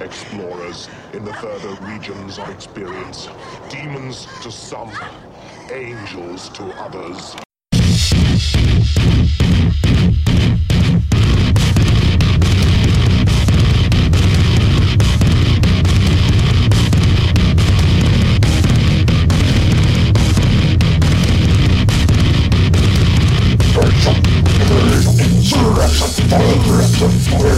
explorers in the further regions of experience. Demons to some, angels to others. Progressive, progressive, progressive.